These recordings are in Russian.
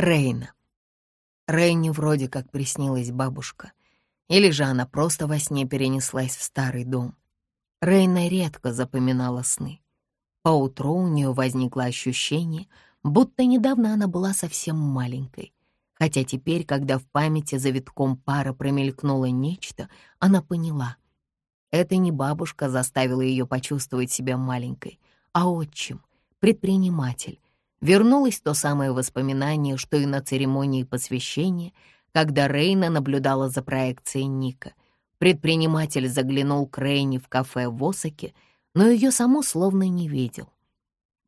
Рейна. Рейне вроде как приснилась бабушка. Или же она просто во сне перенеслась в старый дом. Рейна редко запоминала сны. Поутру у нее возникло ощущение, будто недавно она была совсем маленькой. Хотя теперь, когда в памяти за витком пара промелькнуло нечто, она поняла. Это не бабушка заставила ее почувствовать себя маленькой, а отчим, предприниматель. Вернулось то самое воспоминание, что и на церемонии посвящения, когда Рейна наблюдала за проекцией Ника. Предприниматель заглянул к Рейне в кафе в Осаке, но ее саму словно не видел.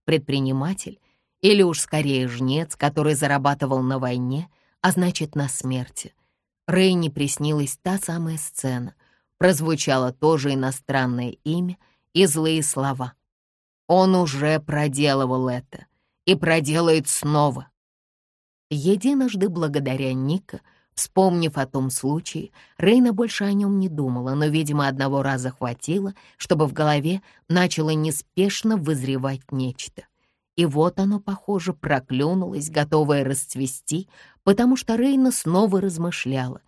Предприниматель, или уж скорее жнец, который зарабатывал на войне — а значит, на смерти. Рейни приснилась та самая сцена. Прозвучало тоже иностранное имя и злые слова. Он уже проделывал это и проделает снова. Единожды благодаря Ника, вспомнив о том случае, Рейна больше о нем не думала, но, видимо, одного раза хватило, чтобы в голове начало неспешно вызревать нечто. И вот оно, похоже, проклюнулось, готовое расцвести, потому что Рейна снова размышляла,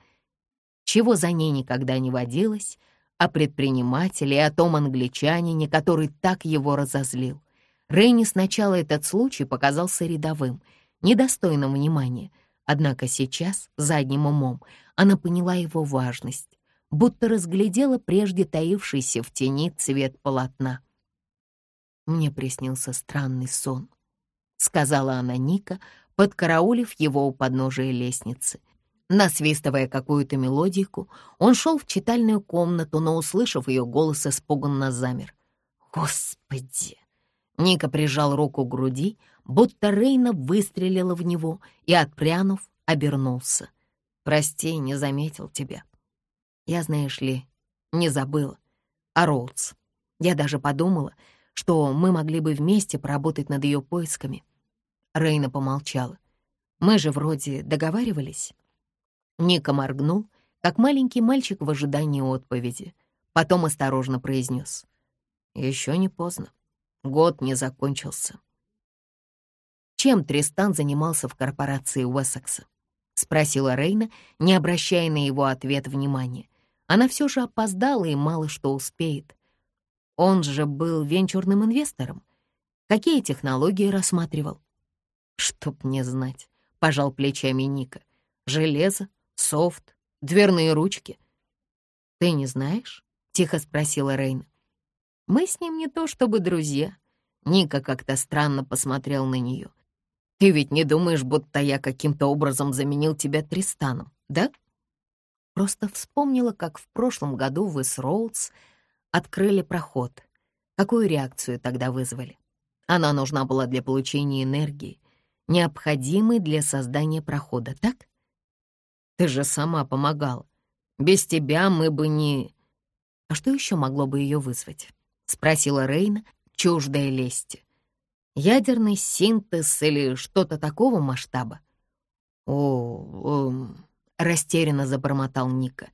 чего за ней никогда не водилось, о предпринимателе и о том англичанине, который так его разозлил. Рейне сначала этот случай показался рядовым, недостойным внимания, однако сейчас, задним умом, она поняла его важность, будто разглядела прежде таившийся в тени цвет полотна. «Мне приснился странный сон», — сказала она Ника, подкараулив его у подножия лестницы. Насвистывая какую-то мелодику, он шел в читальную комнату, но, услышав ее голос, испуганно замер. «Господи!» Ника прижал руку к груди, будто Рейна выстрелила в него и, отпрянув, обернулся. «Прости, не заметил тебя. Я, знаешь ли, не забыла. А Роудс. Я даже подумала, что мы могли бы вместе поработать над ее поисками. Рейна помолчала. Мы же вроде договаривались. Ника моргнул, как маленький мальчик в ожидании отповеди. Потом осторожно произнес. Еще не поздно. Год не закончился. Чем Тристан занимался в корпорации Уэссекса? Спросила Рейна, не обращая на его ответ внимания. Она все же опоздала и мало что успеет. Он же был венчурным инвестором. Какие технологии рассматривал? Чтоб не знать, пожал плечами Ника. Железо, софт, дверные ручки. Ты не знаешь? Тихо спросила Рейна. Мы с ним не то чтобы друзья. Ника как-то странно посмотрел на нее. Ты ведь не думаешь, будто я каким-то образом заменил тебя Тристаном, да? Просто вспомнила, как в прошлом году вы с Роудс открыли проход. Какую реакцию тогда вызвали? Она нужна была для получения энергии, необходимой для создания прохода, так? Ты же сама помогала. Без тебя мы бы не... А что еще могло бы ее вызвать? Спросила Рейна, чуждая лести. Ядерный синтез или что-то такого масштаба? О, эм... растерянно забормотал Ника.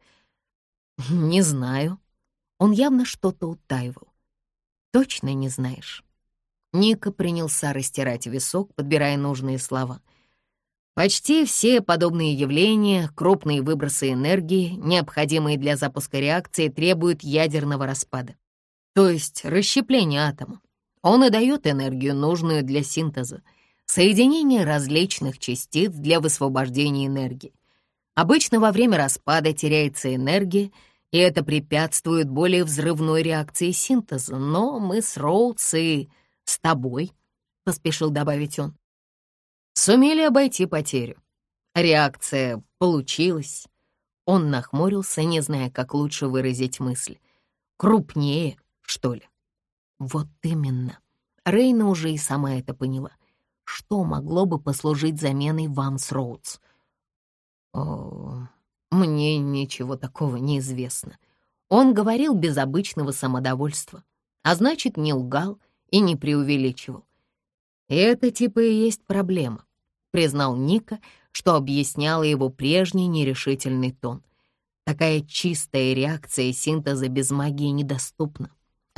Не знаю. Он явно что-то утаивал. Точно не знаешь. Ника принялся растирать висок, подбирая нужные слова. Почти все подобные явления, крупные выбросы энергии, необходимые для запуска реакции, требуют ядерного распада, то есть расщепления атома. Он и дает энергию, нужную для синтеза, соединение различных частиц для высвобождения энергии. Обычно во время распада теряется энергия, и это препятствует более взрывной реакции синтеза, но мы с Роудс и с тобой, — поспешил добавить он, — сумели обойти потерю. Реакция получилась. Он нахмурился, не зная, как лучше выразить мысль. Крупнее, что ли? Вот именно. Рейна уже и сама это поняла. Что могло бы послужить заменой вам с Роудс? О, мне ничего такого не известно. Он говорил без обычного самодовольства, а значит, не лгал и не преувеличивал. Это типа и есть проблема, признал Ника, что объясняло его прежний нерешительный тон. Такая чистая реакция синтеза без магии недоступна.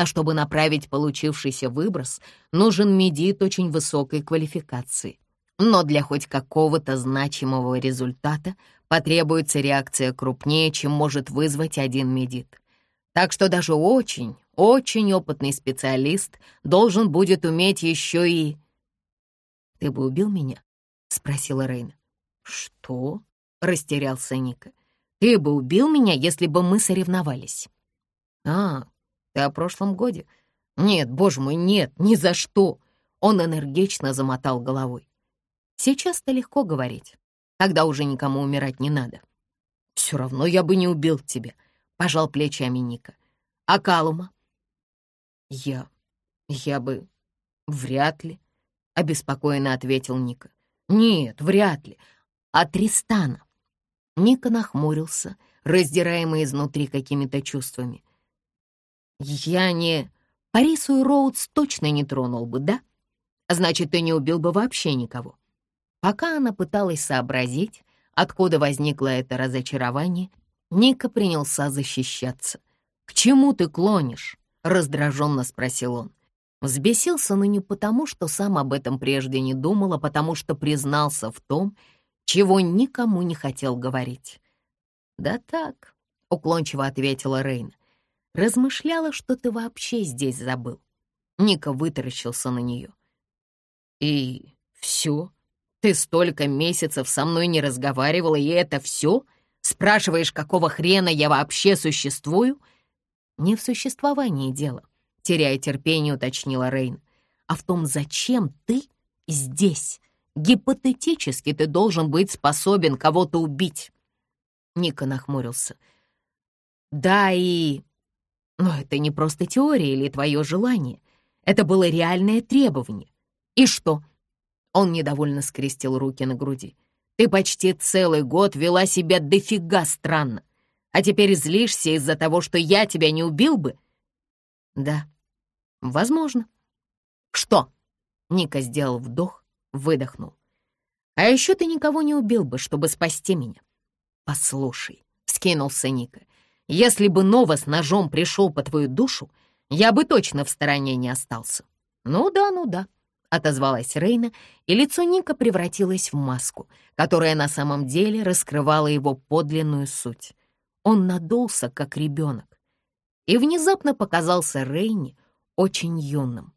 А чтобы направить получившийся выброс, нужен медит очень высокой квалификации. Но для хоть какого-то значимого результата потребуется реакция крупнее, чем может вызвать один медит. Так что даже очень, очень опытный специалист должен будет уметь еще и... «Ты бы убил меня?» — спросила Рейна. «Что?» — растерялся Ника. «Ты бы убил меня, если бы мы соревновались». «А, ты о прошлом годе?» «Нет, боже мой, нет, ни за что!» Он энергично замотал головой. «Сейчас-то легко говорить, когда уже никому умирать не надо». «Все равно я бы не убил тебя», — пожал плечами Ника. «А Калума?» «Я... я бы... вряд ли», — обеспокоенно ответил Ника. «Нет, вряд ли. А Тристана?» Ника нахмурился, раздираемый изнутри какими-то чувствами. «Я не... Парису Роудс точно не тронул бы, да? Значит, ты не убил бы вообще никого». Пока она пыталась сообразить, откуда возникло это разочарование, Ника принялся защищаться. «К чему ты клонишь?» — раздраженно спросил он. Взбесился, но не потому, что сам об этом прежде не думал, а потому что признался в том, чего никому не хотел говорить. «Да так», — уклончиво ответила Рейн. «Размышляла, что ты вообще здесь забыл». Ника вытаращился на нее. «И все? Ты столько месяцев со мной не разговаривала, и это все? Спрашиваешь, какого хрена я вообще существую?» «Не в существовании дело теряя терпение, уточнила Рейн. «А в том, зачем ты здесь? Гипотетически ты должен быть способен кого-то убить». Ника нахмурился. «Да и... Но это не просто теория или твое желание. Это было реальное требование. И что?» Он недовольно скрестил руки на груди. «Ты почти целый год вела себя дофига странно. А теперь злишься из-за того, что я тебя не убил бы?» «Да, Возможно. Что? Ника сделал вдох, выдохнул. А еще ты никого не убил бы, чтобы спасти меня. Послушай, скинулся Ника, если бы Нова с ножом пришел по твою душу, я бы точно в стороне не остался. Ну да, ну да, отозвалась Рейна, и лицо Ника превратилось в маску, которая на самом деле раскрывала его подлинную суть. Он надулся, как ребенок, и внезапно показался Рейне очень юным.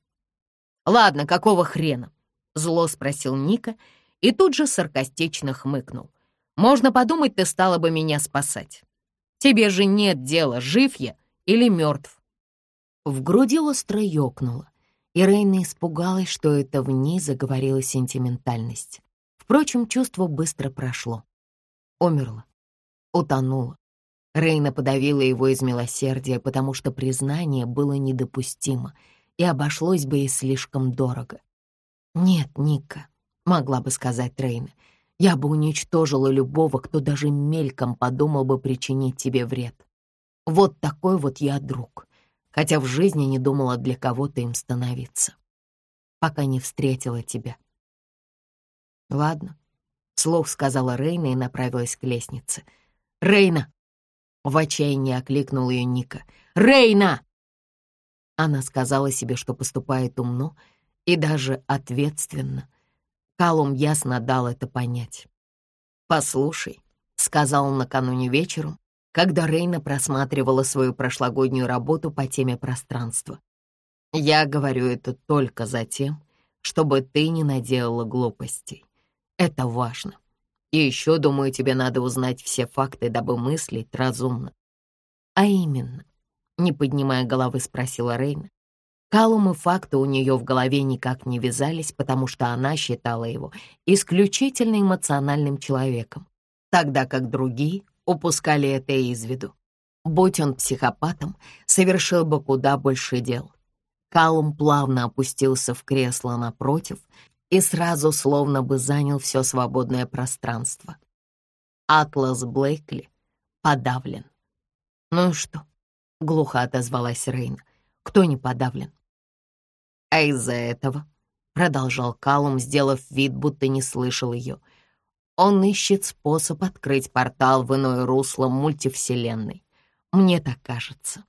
«Ладно, какого хрена?» — зло спросил Ника и тут же саркастично хмыкнул. «Можно подумать, ты стала бы меня спасать. Тебе же нет дела, жив я или мертв». В груди остро ёкнуло, и Рейна испугалась, что это в ней заговорила сентиментальность. Впрочем, чувство быстро прошло. Умерла, утонула, Рейна подавила его из милосердия, потому что признание было недопустимо и обошлось бы ей слишком дорого. «Нет, Ника», — могла бы сказать Рейна, — «я бы уничтожила любого, кто даже мельком подумал бы причинить тебе вред. Вот такой вот я друг, хотя в жизни не думала для кого-то им становиться, пока не встретила тебя». «Ладно», — вслух сказала Рейна и направилась к лестнице. «Рейна!» В отчаянии окликнул ее Ника. «Рейна!» Она сказала себе, что поступает умно и даже ответственно. Калум ясно дал это понять. «Послушай», — сказал он накануне вечером, когда Рейна просматривала свою прошлогоднюю работу по теме пространства. «Я говорю это только за тем, чтобы ты не наделала глупостей. Это важно. И еще, думаю, тебе надо узнать все факты, дабы мыслить разумно. А именно, не поднимая головы, спросила Рейна. Калум и факты у нее в голове никак не вязались, потому что она считала его исключительно эмоциональным человеком, тогда как другие упускали это из виду. Будь он психопатом, совершил бы куда больше дел. Калум плавно опустился в кресло напротив и сразу словно бы занял все свободное пространство. Атлас Блейкли подавлен. «Ну что?» — глухо отозвалась Рейн. «Кто не подавлен?» «А из-за этого», — продолжал Калум, сделав вид, будто не слышал ее, «он ищет способ открыть портал в иное русло мультивселенной. Мне так кажется.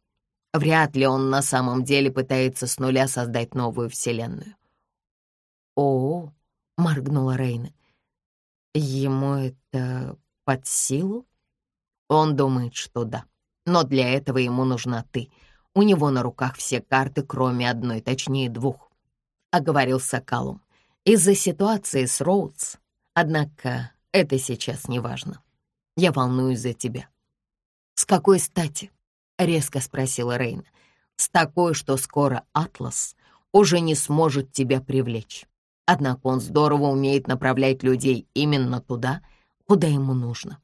Вряд ли он на самом деле пытается с нуля создать новую вселенную. «О, — моргнула Рейна. «Ему это под силу?» «Он думает, что да. Но для этого ему нужна ты. У него на руках все карты, кроме одной, точнее двух», — оговорился Калум. «Из-за ситуации с Роудс. Однако это сейчас не важно. Я волнуюсь за тебя». «С какой стати?» — резко спросила Рейна. «С такой, что скоро Атлас уже не сможет тебя привлечь. Однако он здорово умеет направлять людей именно туда, куда ему нужно».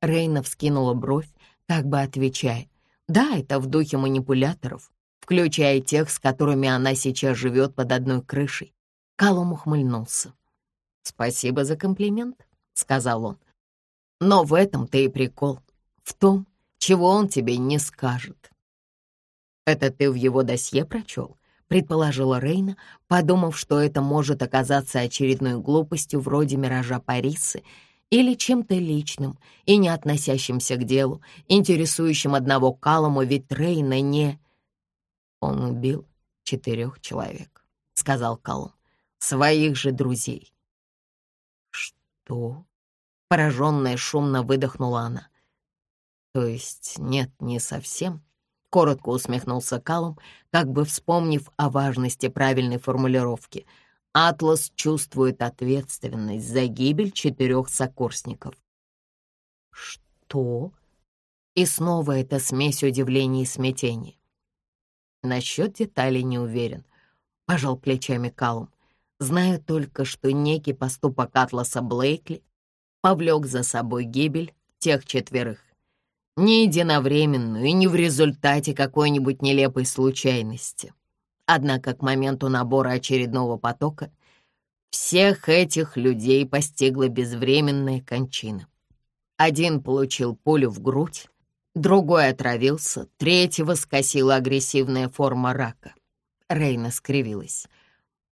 Рейна вскинула бровь, как бы отвечая, «Да, это в духе манипуляторов, включая тех, с которыми она сейчас живет под одной крышей». Калум ухмыльнулся. «Спасибо за комплимент», — сказал он. «Но в этом-то и прикол, в том, чего он тебе не скажет». «Это ты в его досье прочел?» — предположила Рейна, подумав, что это может оказаться очередной глупостью вроде «Миража Парисы» или чем-то личным и не относящимся к делу, интересующим одного Калому, ведь Рейна не... «Он убил четырех человек», — сказал Калум, — «своих же друзей». «Что?» — пораженная шумно выдохнула она. «То есть нет, не совсем», — коротко усмехнулся Калум, как бы вспомнив о важности правильной формулировки. «Атлас чувствует ответственность за гибель четырех сокурсников». «Что?» И снова эта смесь удивления и смятения. Насчет деталей не уверен, — пожал плечами Калум. Знаю только, что некий поступок Атласа Блейкли повлек за собой гибель тех четверых. Не единовременную и не в результате какой-нибудь нелепой случайности. Однако к моменту набора очередного потока всех этих людей постигла безвременная кончина. Один получил пулю в грудь, другой отравился, третьего скосила агрессивная форма рака. Рейна скривилась.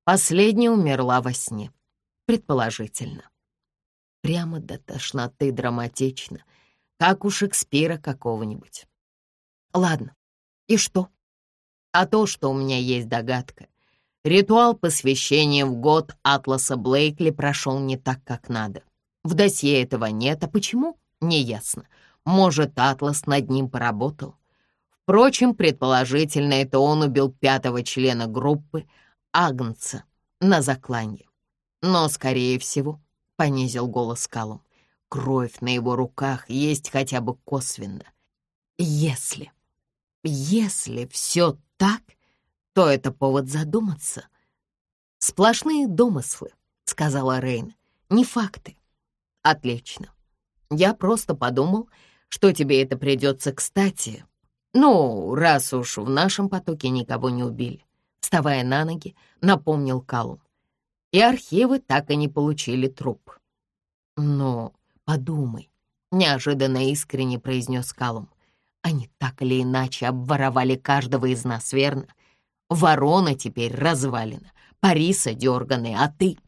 Последняя умерла во сне, предположительно. Прямо до тошноты драматично — как у Шекспира какого-нибудь. Ладно, и что? А то, что у меня есть догадка. Ритуал посвящения в год Атласа Блейкли прошел не так, как надо. В досье этого нет, а почему? Неясно. Может, Атлас над ним поработал. Впрочем, предположительно, это он убил пятого члена группы, Агнца, на закланье. Но, скорее всего, — понизил голос Калум, Кровь на его руках есть хотя бы косвенно. Если, если все так, то это повод задуматься. Сплошные домыслы, сказала Рейн, не факты. Отлично. Я просто подумал, что тебе это придется кстати. Ну, раз уж в нашем потоке никого не убили. Вставая на ноги, напомнил Калум. И архивы так и не получили труп. Но Подумай, неожиданно искренне произнес Калум. Они так или иначе обворовали каждого из нас, верно? Ворона теперь развалена, Париса дерганая, а ты...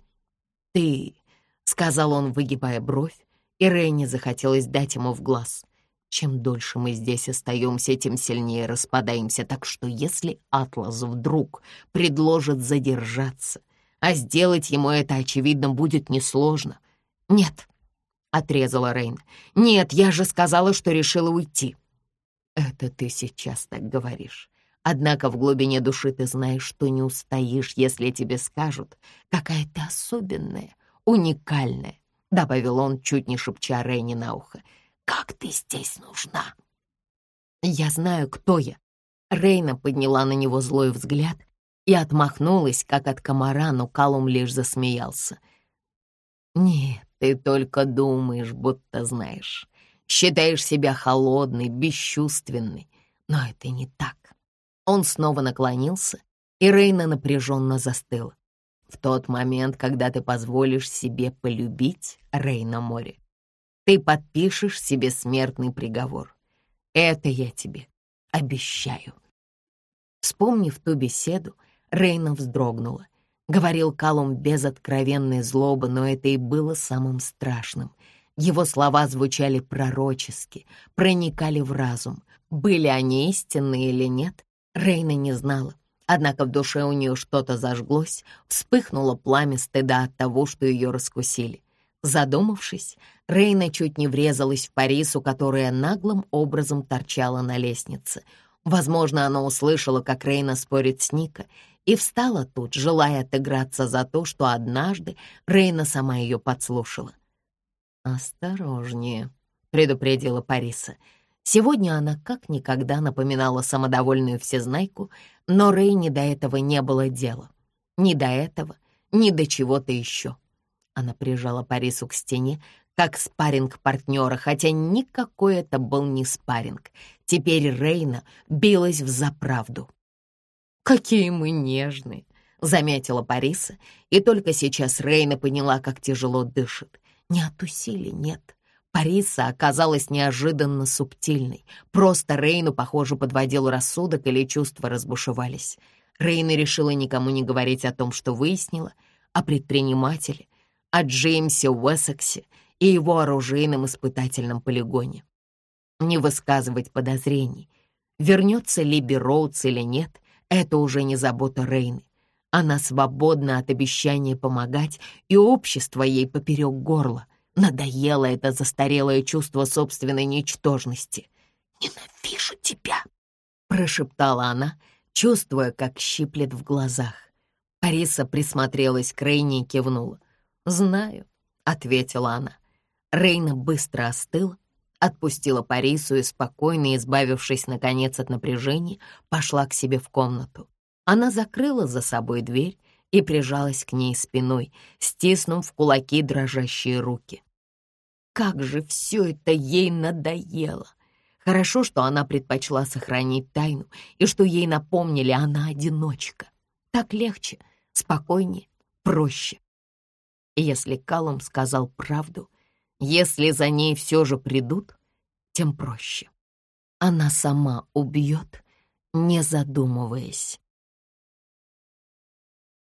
Ты, — сказал он, выгибая бровь, и Рейне захотелось дать ему в глаз. Чем дольше мы здесь остаемся, тем сильнее распадаемся, так что если Атлас вдруг предложит задержаться, а сделать ему это, очевидно, будет несложно. Нет, — отрезала Рейн. «Нет, я же сказала, что решила уйти». «Это ты сейчас так говоришь. Однако в глубине души ты знаешь, что не устоишь, если тебе скажут, какая ты особенная, уникальная», — добавил он, чуть не шепча Рейне на ухо. «Как ты здесь нужна?» «Я знаю, кто я». Рейна подняла на него злой взгляд и отмахнулась, как от комара, но Калум лишь засмеялся. «Нет, ты только думаешь, будто знаешь. Считаешь себя холодной, бесчувственной. Но это не так. Он снова наклонился, и Рейна напряженно застыла. В тот момент, когда ты позволишь себе полюбить Рейна море, ты подпишешь себе смертный приговор. Это я тебе обещаю. Вспомнив ту беседу, Рейна вздрогнула — Говорил Калум без откровенной злобы, но это и было самым страшным. Его слова звучали пророчески, проникали в разум. Были они истинные или нет, Рейна не знала. Однако в душе у нее что-то зажглось, вспыхнуло пламя стыда от того, что ее раскусили. Задумавшись, Рейна чуть не врезалась в Парису, которая наглым образом торчала на лестнице. Возможно, она услышала, как Рейна спорит с Ника, и встала тут, желая отыграться за то, что однажды Рейна сама ее подслушала. «Осторожнее», — предупредила Париса. Сегодня она как никогда напоминала самодовольную всезнайку, но Рейне до этого не было дела. Ни до этого, ни до чего-то еще. Она прижала Парису к стене, как спарринг партнера, хотя никакой это был не спарринг. Теперь Рейна билась в заправду. «Какие мы нежные!» — заметила Париса, и только сейчас Рейна поняла, как тяжело дышит. Не от усилий, нет. Париса оказалась неожиданно субтильной. Просто Рейну, похоже, подводил рассудок или чувства разбушевались. Рейна решила никому не говорить о том, что выяснила, о предпринимателе, о Джеймсе Уэссексе и его оружейном испытательном полигоне. Не высказывать подозрений. Вернется ли Роудс или нет, это уже не забота Рейны. Она свободна от обещания помогать, и общество ей поперек горла. Надоело это застарелое чувство собственной ничтожности. «Ненавижу тебя!» — прошептала она, чувствуя, как щиплет в глазах. Париса присмотрелась к Рейне и кивнула. «Знаю», — ответила она. Рейна быстро остыла, отпустила Парису и, спокойно избавившись, наконец, от напряжения, пошла к себе в комнату. Она закрыла за собой дверь и прижалась к ней спиной, стиснув в кулаки дрожащие руки. Как же все это ей надоело! Хорошо, что она предпочла сохранить тайну и что ей напомнили, она одиночка. Так легче, спокойнее, проще. И если Калум сказал правду, если за ней все же придут, тем проще. Она сама убьет, не задумываясь.